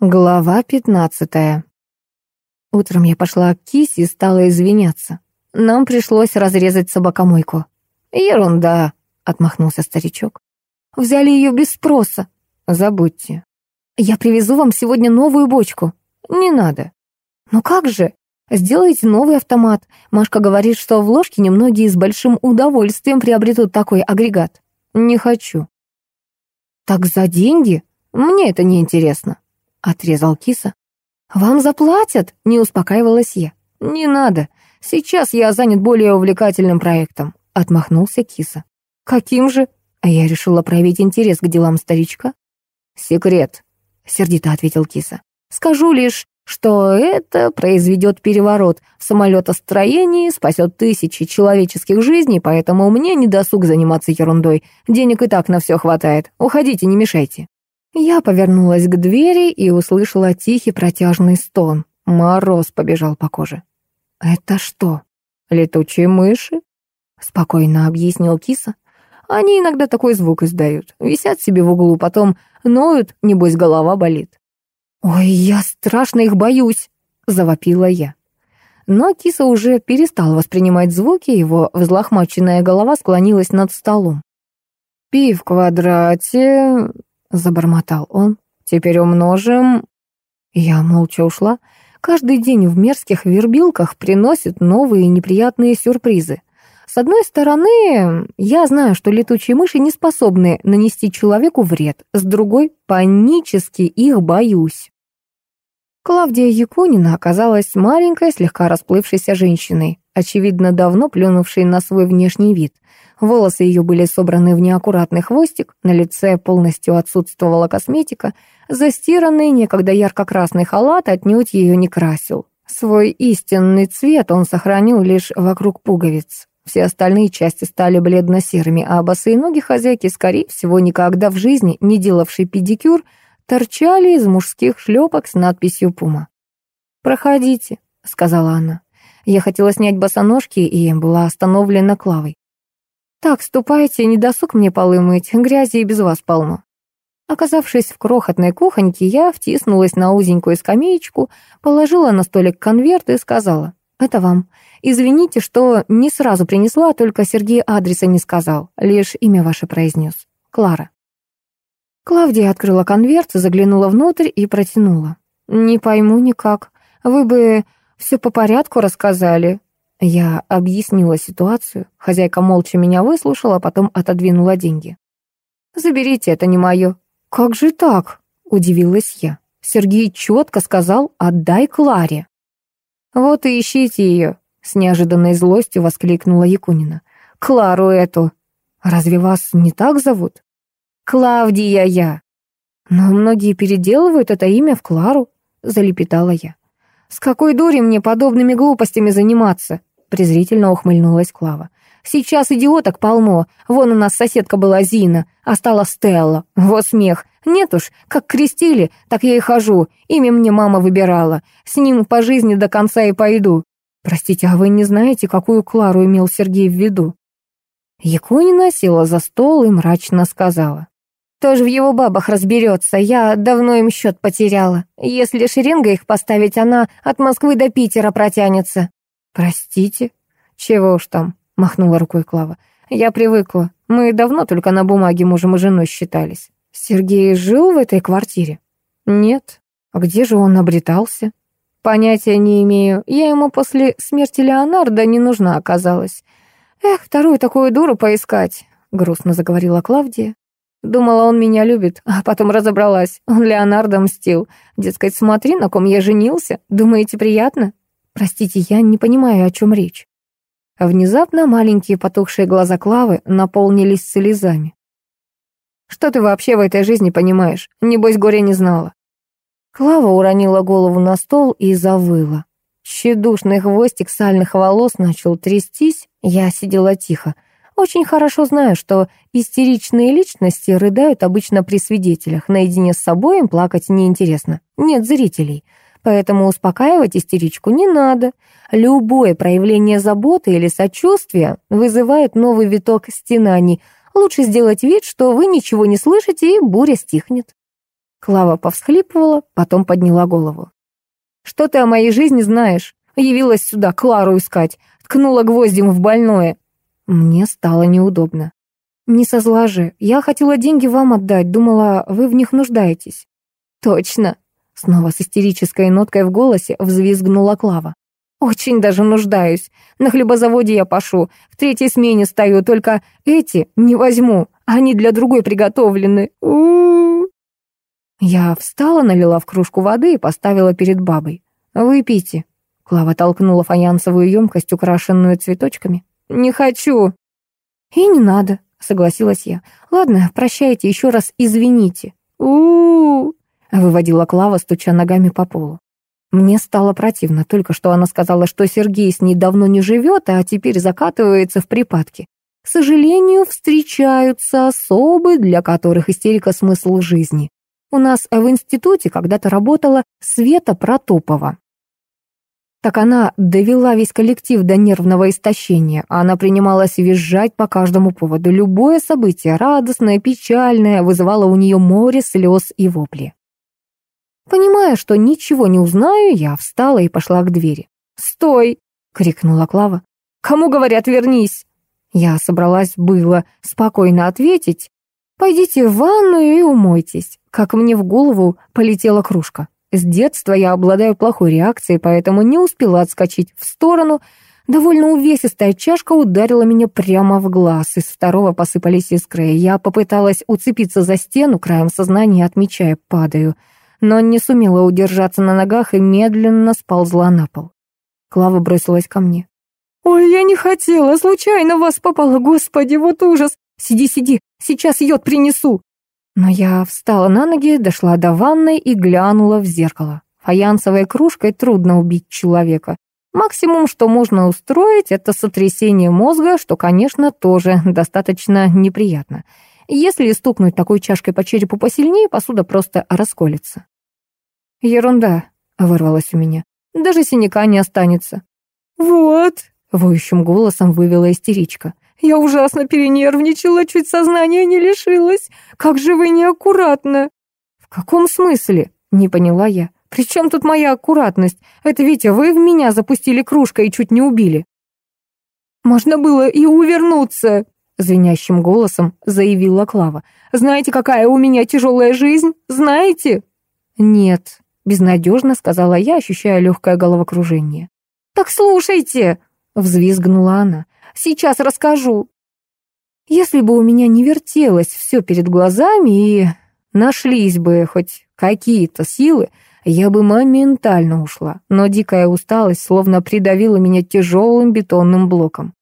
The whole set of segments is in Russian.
Глава пятнадцатая. Утром я пошла к Кисе и стала извиняться. Нам пришлось разрезать собакомойку. «Ерунда», — отмахнулся старичок. «Взяли ее без спроса». «Забудьте». «Я привезу вам сегодня новую бочку». «Не надо». «Ну как же? Сделайте новый автомат. Машка говорит, что в ложке немногие с большим удовольствием приобретут такой агрегат». «Не хочу». «Так за деньги? Мне это не интересно». — отрезал киса. «Вам заплатят?» — не успокаивалась я. «Не надо. Сейчас я занят более увлекательным проектом», — отмахнулся киса. «Каким же?» А я решила проявить интерес к делам старичка. «Секрет», — сердито ответил киса. «Скажу лишь, что это произведет переворот в самолетостроении, спасет тысячи человеческих жизней, поэтому мне не досуг заниматься ерундой. Денег и так на все хватает. Уходите, не мешайте». Я повернулась к двери и услышала тихий протяжный стон. Мороз побежал по коже. «Это что, летучие мыши?» — спокойно объяснил киса. «Они иногда такой звук издают. Висят себе в углу, потом ноют, небось голова болит». «Ой, я страшно их боюсь!» — завопила я. Но киса уже перестал воспринимать звуки, его взлохмаченная голова склонилась над столом. «Пи в квадрате — забормотал он. «Теперь умножим...» Я молча ушла. Каждый день в мерзких вербилках приносят новые неприятные сюрпризы. С одной стороны, я знаю, что летучие мыши не способны нанести человеку вред, с другой, панически их боюсь. Клавдия Якунина оказалась маленькой, слегка расплывшейся женщиной, очевидно, давно плюнувшей на свой внешний вид — Волосы ее были собраны в неаккуратный хвостик, на лице полностью отсутствовала косметика, застиранный некогда ярко-красный халат отнюдь ее не красил. Свой истинный цвет он сохранил лишь вокруг пуговиц. Все остальные части стали бледно-серыми, а босые ноги хозяйки, скорее всего, никогда в жизни не делавшей педикюр, торчали из мужских шлепок с надписью «Пума». «Проходите», — сказала она. Я хотела снять босоножки и была остановлена Клавой. «Так, ступайте, не досуг мне полы мыть, грязи и без вас полно». Оказавшись в крохотной кухоньке, я втиснулась на узенькую скамеечку, положила на столик конверт и сказала, «Это вам. Извините, что не сразу принесла, только Сергей адреса не сказал, лишь имя ваше произнес. Клара». Клавдия открыла конверт, заглянула внутрь и протянула. «Не пойму никак. Вы бы все по порядку рассказали. Я объяснила ситуацию. Хозяйка молча меня выслушала, а потом отодвинула деньги. «Заберите, это не мое». «Как же так?» — удивилась я. Сергей четко сказал «отдай Кларе». «Вот и ищите ее», — с неожиданной злостью воскликнула Якунина. «Клару эту. Разве вас не так зовут?» «Клавдия я». «Но многие переделывают это имя в Клару», — залепетала я. «С какой дури мне подобными глупостями заниматься?» презрительно ухмыльнулась Клава. «Сейчас идиоток полно. Вон у нас соседка была Зина, а стала Стелла. Вот смех. Нет уж, как крестили, так я и хожу. Имя мне мама выбирала. С ним по жизни до конца и пойду. Простите, а вы не знаете, какую Клару имел Сергей в виду?» Якунина села за стол и мрачно сказала. «Тоже в его бабах разберется, я давно им счет потеряла. Если шеренга их поставить, она от Москвы до Питера протянется». «Простите?» «Чего уж там?» — махнула рукой Клава. «Я привыкла. Мы давно только на бумаге мужем и женой считались. Сергей жил в этой квартире?» «Нет. А где же он обретался?» «Понятия не имею. Я ему после смерти Леонардо не нужна оказалась. Эх, вторую такую дуру поискать», — грустно заговорила Клавдия. Думала, он меня любит, а потом разобралась. Он Леонардо мстил. Дескать, смотри, на ком я женился. Думаете, приятно? Простите, я не понимаю, о чем речь. Внезапно маленькие потухшие глаза Клавы наполнились слезами. Что ты вообще в этой жизни понимаешь? Небось, горя не знала. Клава уронила голову на стол и завыла. Щедушный хвостик сальных волос начал трястись, я сидела тихо. Очень хорошо знаю, что истеричные личности рыдают обычно при свидетелях. Наедине с собой им плакать неинтересно. Нет зрителей. Поэтому успокаивать истеричку не надо. Любое проявление заботы или сочувствия вызывает новый виток стенаний. Лучше сделать вид, что вы ничего не слышите, и буря стихнет. Клава повсхлипывала, потом подняла голову. «Что ты о моей жизни знаешь? Явилась сюда Клару искать, ткнула гвоздем в больное». Мне стало неудобно. «Не со зла же. Я хотела деньги вам отдать, думала, вы в них нуждаетесь». «Точно!» Снова с истерической ноткой в голосе взвизгнула Клава. «Очень даже нуждаюсь. На хлебозаводе я пашу, в третьей смене стою, только эти не возьму, они для другой приготовлены. У -у -у. Я встала, налила в кружку воды и поставила перед бабой. «Выпейте». Клава толкнула фаянсовую емкость, украшенную цветочками. «Не хочу». «И не надо», — согласилась я. «Ладно, прощайте, еще раз извините». У-у-у, выводила Клава, стуча ногами по полу. Мне стало противно, только что она сказала, что Сергей с ней давно не живет, а теперь закатывается в припадки. К сожалению, встречаются особы, для которых истерика — смысл жизни. У нас в институте когда-то работала Света Протопова. Так она довела весь коллектив до нервного истощения. Она принималась визжать по каждому поводу. Любое событие, радостное, печальное, вызывало у нее море слез и вопли. Понимая, что ничего не узнаю, я встала и пошла к двери. «Стой!» — крикнула Клава. «Кому говорят, вернись?» Я собралась было спокойно ответить. «Пойдите в ванную и умойтесь». Как мне в голову полетела кружка. С детства я обладаю плохой реакцией, поэтому не успела отскочить в сторону. Довольно увесистая чашка ударила меня прямо в глаз. Из второго посыпались искры. Я попыталась уцепиться за стену, краем сознания отмечая, падаю — но не сумела удержаться на ногах и медленно сползла на пол. Клава бросилась ко мне. «Ой, я не хотела, случайно вас попала, господи, вот ужас! Сиди, сиди, сейчас йод принесу!» Но я встала на ноги, дошла до ванной и глянула в зеркало. Фаянсовой кружкой трудно убить человека. Максимум, что можно устроить, это сотрясение мозга, что, конечно, тоже достаточно неприятно. Если стукнуть такой чашкой по черепу посильнее, посуда просто расколется. «Ерунда», — вырвалось у меня. «Даже синяка не останется». «Вот», — воющим голосом вывела истеричка. «Я ужасно перенервничала, чуть сознания не лишилась. Как же вы неаккуратно!» «В каком смысле?» — не поняла я. «При чем тут моя аккуратность? Это, Витя, вы в меня запустили кружкой и чуть не убили». «Можно было и увернуться», звенящим голосом заявила Клава. «Знаете, какая у меня тяжелая жизнь? Знаете?» «Нет», — безнадежно сказала я, ощущая легкое головокружение. «Так слушайте!» — взвизгнула она. «Сейчас расскажу». Если бы у меня не вертелось все перед глазами и нашлись бы хоть какие-то силы, я бы моментально ушла, но дикая усталость словно придавила меня тяжелым бетонным блоком.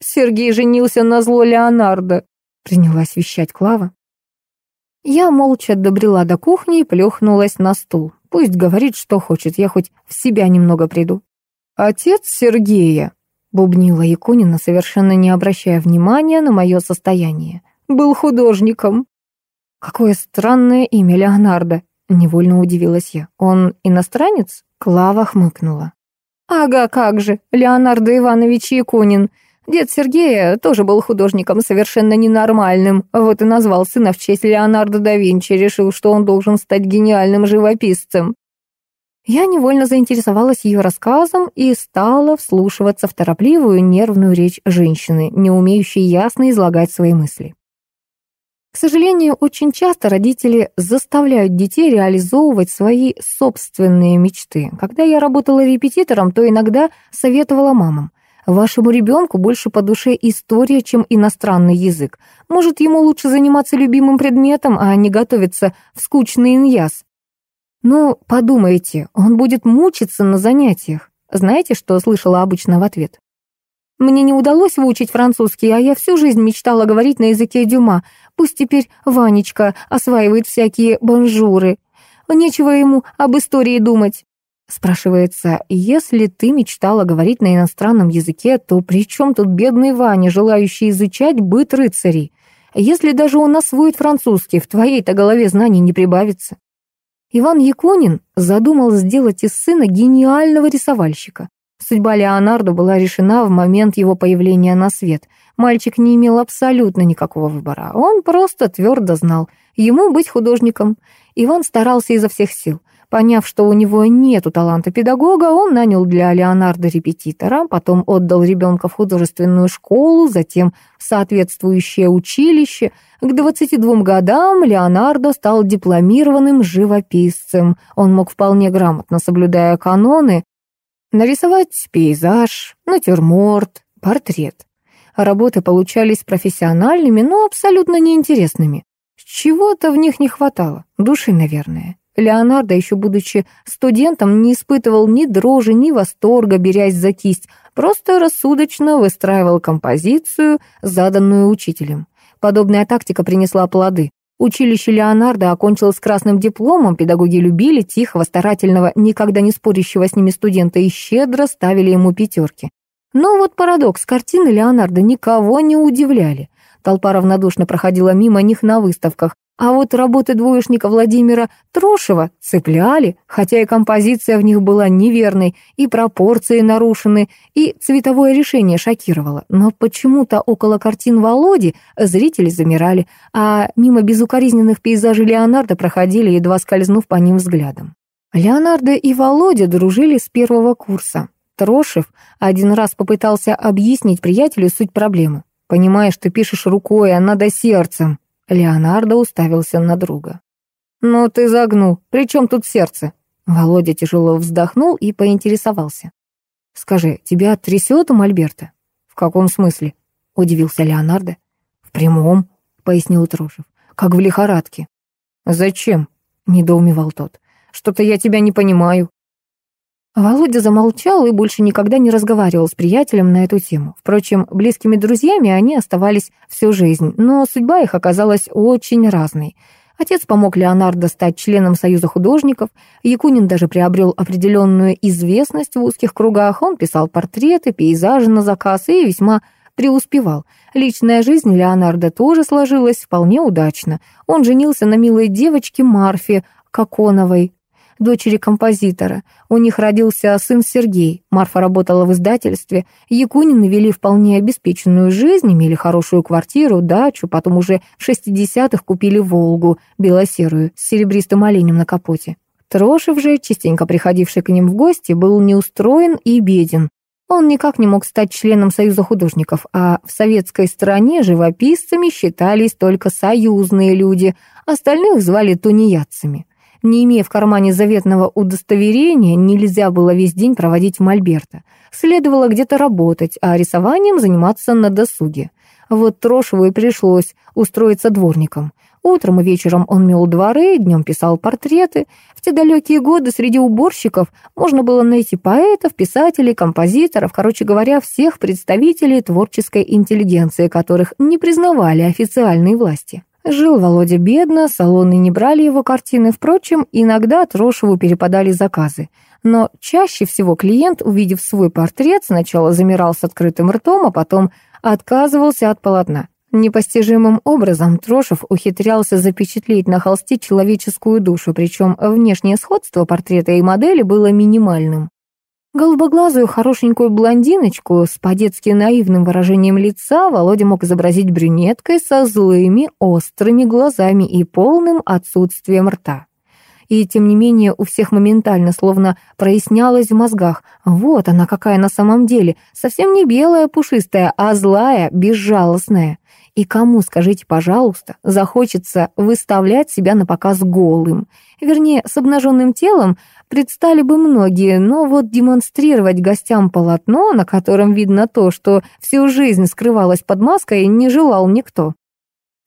Сергей женился на зло Леонардо», — принялась вещать Клава. Я молча добрела до кухни и плюхнулась на стул. Пусть говорит, что хочет, я хоть в себя немного приду. «Отец Сергея», — бубнила Якунина, совершенно не обращая внимания на мое состояние, — «был художником». «Какое странное имя Леонардо», — невольно удивилась я. «Он иностранец?» Клава хмыкнула. «Ага, как же, Леонардо Иванович Якунин. Дед Сергея тоже был художником совершенно ненормальным, вот и назвал сына в честь Леонардо да Винчи, решил, что он должен стать гениальным живописцем. Я невольно заинтересовалась ее рассказом и стала вслушиваться в торопливую нервную речь женщины, не умеющей ясно излагать свои мысли. К сожалению, очень часто родители заставляют детей реализовывать свои собственные мечты. Когда я работала репетитором, то иногда советовала мамам. Вашему ребенку больше по душе история, чем иностранный язык. Может, ему лучше заниматься любимым предметом, а не готовиться в скучный иньяс. Ну, подумайте, он будет мучиться на занятиях. Знаете, что слышала обычно в ответ? Мне не удалось выучить французский, а я всю жизнь мечтала говорить на языке Дюма. Пусть теперь Ванечка осваивает всякие бонжуры. Нечего ему об истории думать. Спрашивается, если ты мечтала говорить на иностранном языке, то при чем тут бедный Ваня, желающий изучать быт рыцарей? Если даже он освоит французский, в твоей-то голове знаний не прибавится. Иван Якунин задумал сделать из сына гениального рисовальщика. Судьба Леонардо была решена в момент его появления на свет. Мальчик не имел абсолютно никакого выбора. Он просто твердо знал, ему быть художником. Иван старался изо всех сил. Поняв, что у него нету таланта педагога, он нанял для Леонардо репетитора, потом отдал ребенка в художественную школу, затем в соответствующее училище. К 22 годам Леонардо стал дипломированным живописцем. Он мог вполне грамотно, соблюдая каноны, нарисовать пейзаж, натюрморт, портрет. Работы получались профессиональными, но абсолютно неинтересными. Чего-то в них не хватало, души, наверное. Леонардо, еще будучи студентом, не испытывал ни дрожи, ни восторга, берясь за кисть, просто рассудочно выстраивал композицию, заданную учителем. Подобная тактика принесла плоды. Училище Леонардо окончил с красным дипломом, педагоги любили тихого, старательного, никогда не спорящего с ними студента и щедро ставили ему пятерки. Но вот парадокс, картины Леонардо никого не удивляли. Толпа равнодушно проходила мимо них на выставках, а вот работы двоечника Владимира Трошева цепляли, хотя и композиция в них была неверной, и пропорции нарушены, и цветовое решение шокировало. Но почему-то около картин Володи зрители замирали, а мимо безукоризненных пейзажей Леонардо проходили, едва скользнув по ним взглядом. Леонардо и Володя дружили с первого курса. Трошев один раз попытался объяснить приятелю суть проблемы. «Понимаешь, ты пишешь рукой, а надо сердцем», Леонардо уставился на друга. «Ну ты загнул. При чем тут сердце?» Володя тяжело вздохнул и поинтересовался. «Скажи, тебя трясет у Мольберта?» «В каком смысле?» — удивился Леонардо. «В прямом», — пояснил Трошев. «Как в лихорадке». «Зачем?» — недоумевал тот. «Что-то я тебя не понимаю». Володя замолчал и больше никогда не разговаривал с приятелем на эту тему. Впрочем, близкими друзьями они оставались всю жизнь, но судьба их оказалась очень разной. Отец помог Леонардо стать членом Союза художников, Якунин даже приобрел определенную известность в узких кругах, он писал портреты, пейзажи на заказ и весьма преуспевал. Личная жизнь Леонардо тоже сложилась вполне удачно. Он женился на милой девочке Марфе Коконовой, дочери композитора. У них родился сын Сергей. Марфа работала в издательстве. Якунины вели вполне обеспеченную жизнь, имели хорошую квартиру, дачу, потом уже в 60-х купили «Волгу» белосерую с серебристым оленем на капоте. Трошев же, частенько приходивший к ним в гости, был неустроен и беден. Он никак не мог стать членом Союза художников, а в советской стране живописцами считались только союзные люди, остальных звали тунеядцами. Не имея в кармане заветного удостоверения, нельзя было весь день проводить в Мольберта. Следовало где-то работать, а рисованием заниматься на досуге. Вот Трошеву и пришлось устроиться дворником. Утром и вечером он мел дворы, днем писал портреты. В те далекие годы среди уборщиков можно было найти поэтов, писателей, композиторов, короче говоря, всех представителей творческой интеллигенции, которых не признавали официальные власти. Жил Володя бедно, салоны не брали его картины, впрочем, иногда Трошеву перепадали заказы. Но чаще всего клиент, увидев свой портрет, сначала замирал с открытым ртом, а потом отказывался от полотна. Непостижимым образом Трошев ухитрялся запечатлеть на холсте человеческую душу, причем внешнее сходство портрета и модели было минимальным. Голубоглазую хорошенькую блондиночку с по-детски наивным выражением лица Володя мог изобразить брюнеткой со злыми, острыми глазами и полным отсутствием рта. И тем не менее у всех моментально словно прояснялось в мозгах. Вот она какая на самом деле, совсем не белая пушистая, а злая, безжалостная. И кому, скажите, пожалуйста, захочется выставлять себя на показ голым? Вернее, с обнаженным телом предстали бы многие, но вот демонстрировать гостям полотно, на котором видно то, что всю жизнь скрывалось под маской, не желал никто.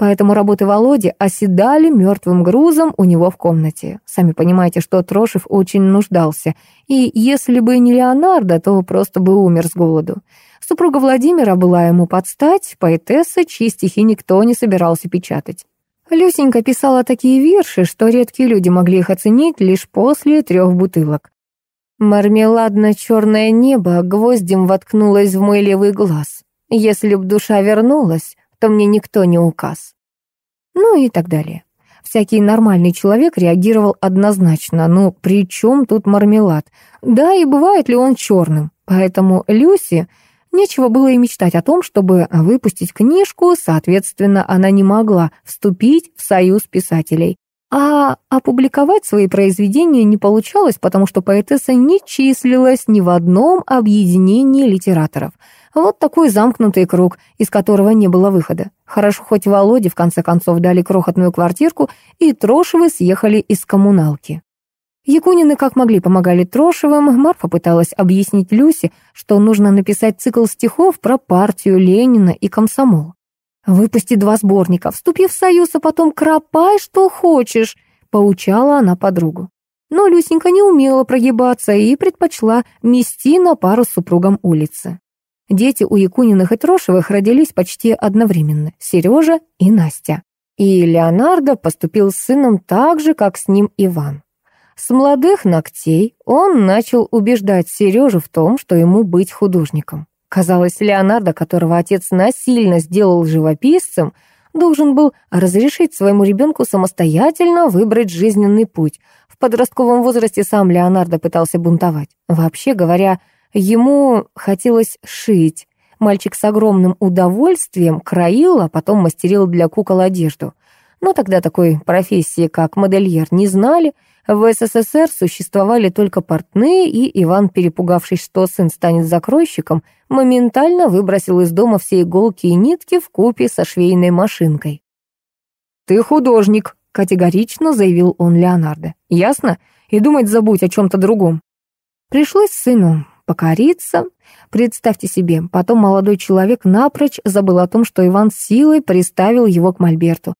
Поэтому работы Володи оседали мертвым грузом у него в комнате. Сами понимаете, что Трошев очень нуждался. И если бы не Леонардо, то просто бы умер с голоду. Супруга Владимира была ему под стать, поэтесса, чьи стихи никто не собирался печатать. Люсенька писала такие вирши, что редкие люди могли их оценить лишь после трех бутылок. Мармеладно-черное небо гвоздем воткнулось в мой левый глаз. Если б душа вернулась, то мне никто не указ. Ну и так далее. Всякий нормальный человек реагировал однозначно, ну при чем тут мармелад? Да, и бывает ли он черным? Поэтому Люси Нечего было и мечтать о том, чтобы выпустить книжку, соответственно, она не могла вступить в союз писателей. А опубликовать свои произведения не получалось, потому что поэтесса не числилась ни в одном объединении литераторов. Вот такой замкнутый круг, из которого не было выхода. Хорошо, хоть Володе в конце концов дали крохотную квартирку, и Трошевы съехали из коммуналки. Якунины как могли помогали Трошевым, Марфа пыталась объяснить Люсе, что нужно написать цикл стихов про партию Ленина и комсомол. «Выпусти два сборника, вступи в союз, а потом кропай, что хочешь», — поучала она подругу. Но Люсенька не умела прогибаться и предпочла мести на пару с супругом улицы. Дети у Якуниных и Трошевых родились почти одновременно — Сережа и Настя. И Леонардо поступил с сыном так же, как с ним Иван. С молодых ногтей он начал убеждать Сережу в том, что ему быть художником. Казалось, Леонардо, которого отец насильно сделал живописцем, должен был разрешить своему ребенку самостоятельно выбрать жизненный путь. В подростковом возрасте сам Леонардо пытался бунтовать. Вообще говоря, ему хотелось шить. Мальчик с огромным удовольствием краил, а потом мастерил для кукол одежду. Но тогда такой профессии, как модельер, не знали — в СССР существовали только портные, и Иван, перепугавшись, что сын станет закройщиком, моментально выбросил из дома все иголки и нитки в купе со швейной машинкой. «Ты художник», — категорично заявил он Леонардо. «Ясно? И думать забудь о чем-то другом». Пришлось сыну покориться. Представьте себе, потом молодой человек напрочь забыл о том, что Иван силой приставил его к Мольберту.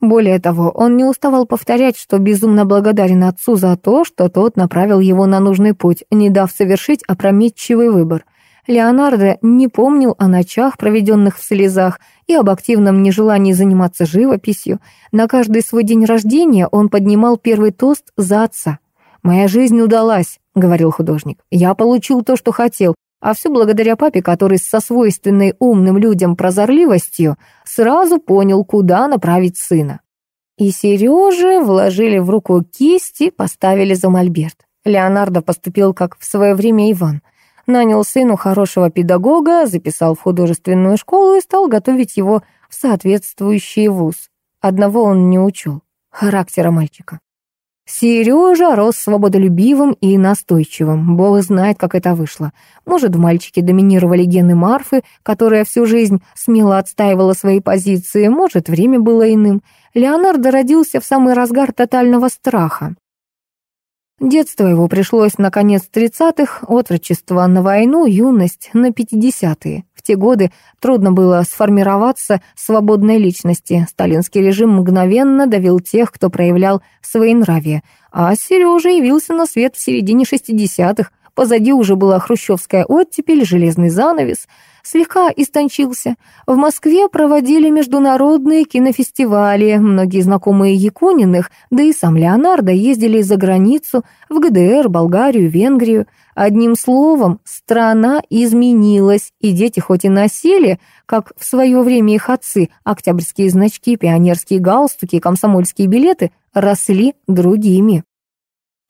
Более того, он не уставал повторять, что безумно благодарен отцу за то, что тот направил его на нужный путь, не дав совершить опрометчивый выбор. Леонардо не помнил о ночах, проведенных в слезах, и об активном нежелании заниматься живописью. На каждый свой день рождения он поднимал первый тост за отца. «Моя жизнь удалась», — говорил художник. «Я получил то, что хотел, а все благодаря папе, который со свойственной умным людям прозорливостью сразу понял, куда направить сына. И Сереже вложили в руку кисти, поставили за мольберт. Леонардо поступил, как в свое время Иван. Нанял сыну хорошего педагога, записал в художественную школу и стал готовить его в соответствующий вуз. Одного он не учел — характера мальчика. Сережа рос свободолюбивым и настойчивым. Бог знает, как это вышло. Может, в мальчике доминировали гены Марфы, которая всю жизнь смело отстаивала свои позиции, может, время было иным. Леонардо родился в самый разгар тотального страха. Детство его пришлось на конец тридцатых, отрочество на войну, юность на пятидесятые. В те годы трудно было сформироваться свободной личности. Сталинский режим мгновенно давил тех, кто проявлял свои нравия. А Сережа явился на свет в середине шестидесятых. Позади уже была хрущевская оттепель, железный занавес — слегка истончился. В Москве проводили международные кинофестивали, многие знакомые Якуниных, да и сам Леонардо ездили за границу, в ГДР, Болгарию, Венгрию. Одним словом, страна изменилась, и дети хоть и носили, как в свое время их отцы, октябрьские значки, пионерские галстуки, комсомольские билеты, росли другими.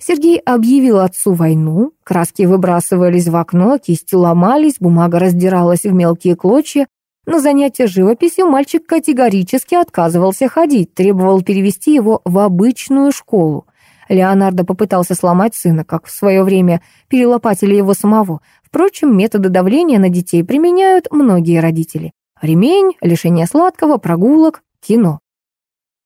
Сергей объявил отцу войну, краски выбрасывались в окно, кисти ломались, бумага раздиралась в мелкие клочья. На занятия живописью мальчик категорически отказывался ходить, требовал перевести его в обычную школу. Леонардо попытался сломать сына, как в свое время перелопатили его самого. Впрочем, методы давления на детей применяют многие родители. Ремень, лишение сладкого, прогулок, кино.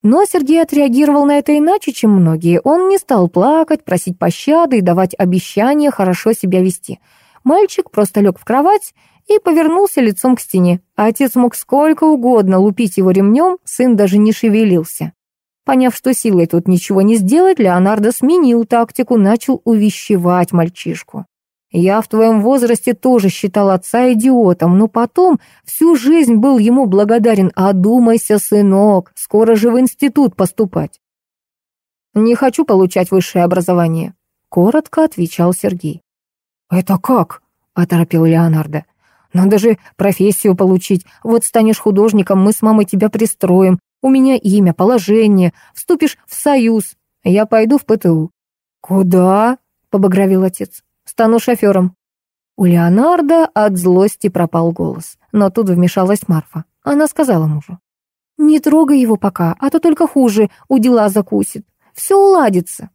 Но Сергей отреагировал на это иначе, чем многие. Он не стал плакать, просить пощады и давать обещания хорошо себя вести. Мальчик просто лег в кровать и повернулся лицом к стене. А отец мог сколько угодно лупить его ремнем, сын даже не шевелился. Поняв, что силой тут ничего не сделать, Леонардо сменил тактику, начал увещевать мальчишку. Я в твоем возрасте тоже считал отца идиотом, но потом всю жизнь был ему благодарен. Одумайся, сынок, скоро же в институт поступать. Не хочу получать высшее образование, коротко отвечал Сергей. Это как? оторопел Леонардо. Надо же профессию получить. Вот станешь художником, мы с мамой тебя пристроим. У меня имя, положение. Вступишь в союз. Я пойду в ПТУ. Куда? побагровил отец. Стану шофером». У Леонардо от злости пропал голос, но тут вмешалась Марфа. Она сказала мужу. «Не трогай его пока, а то только хуже, у дела закусит. Все уладится».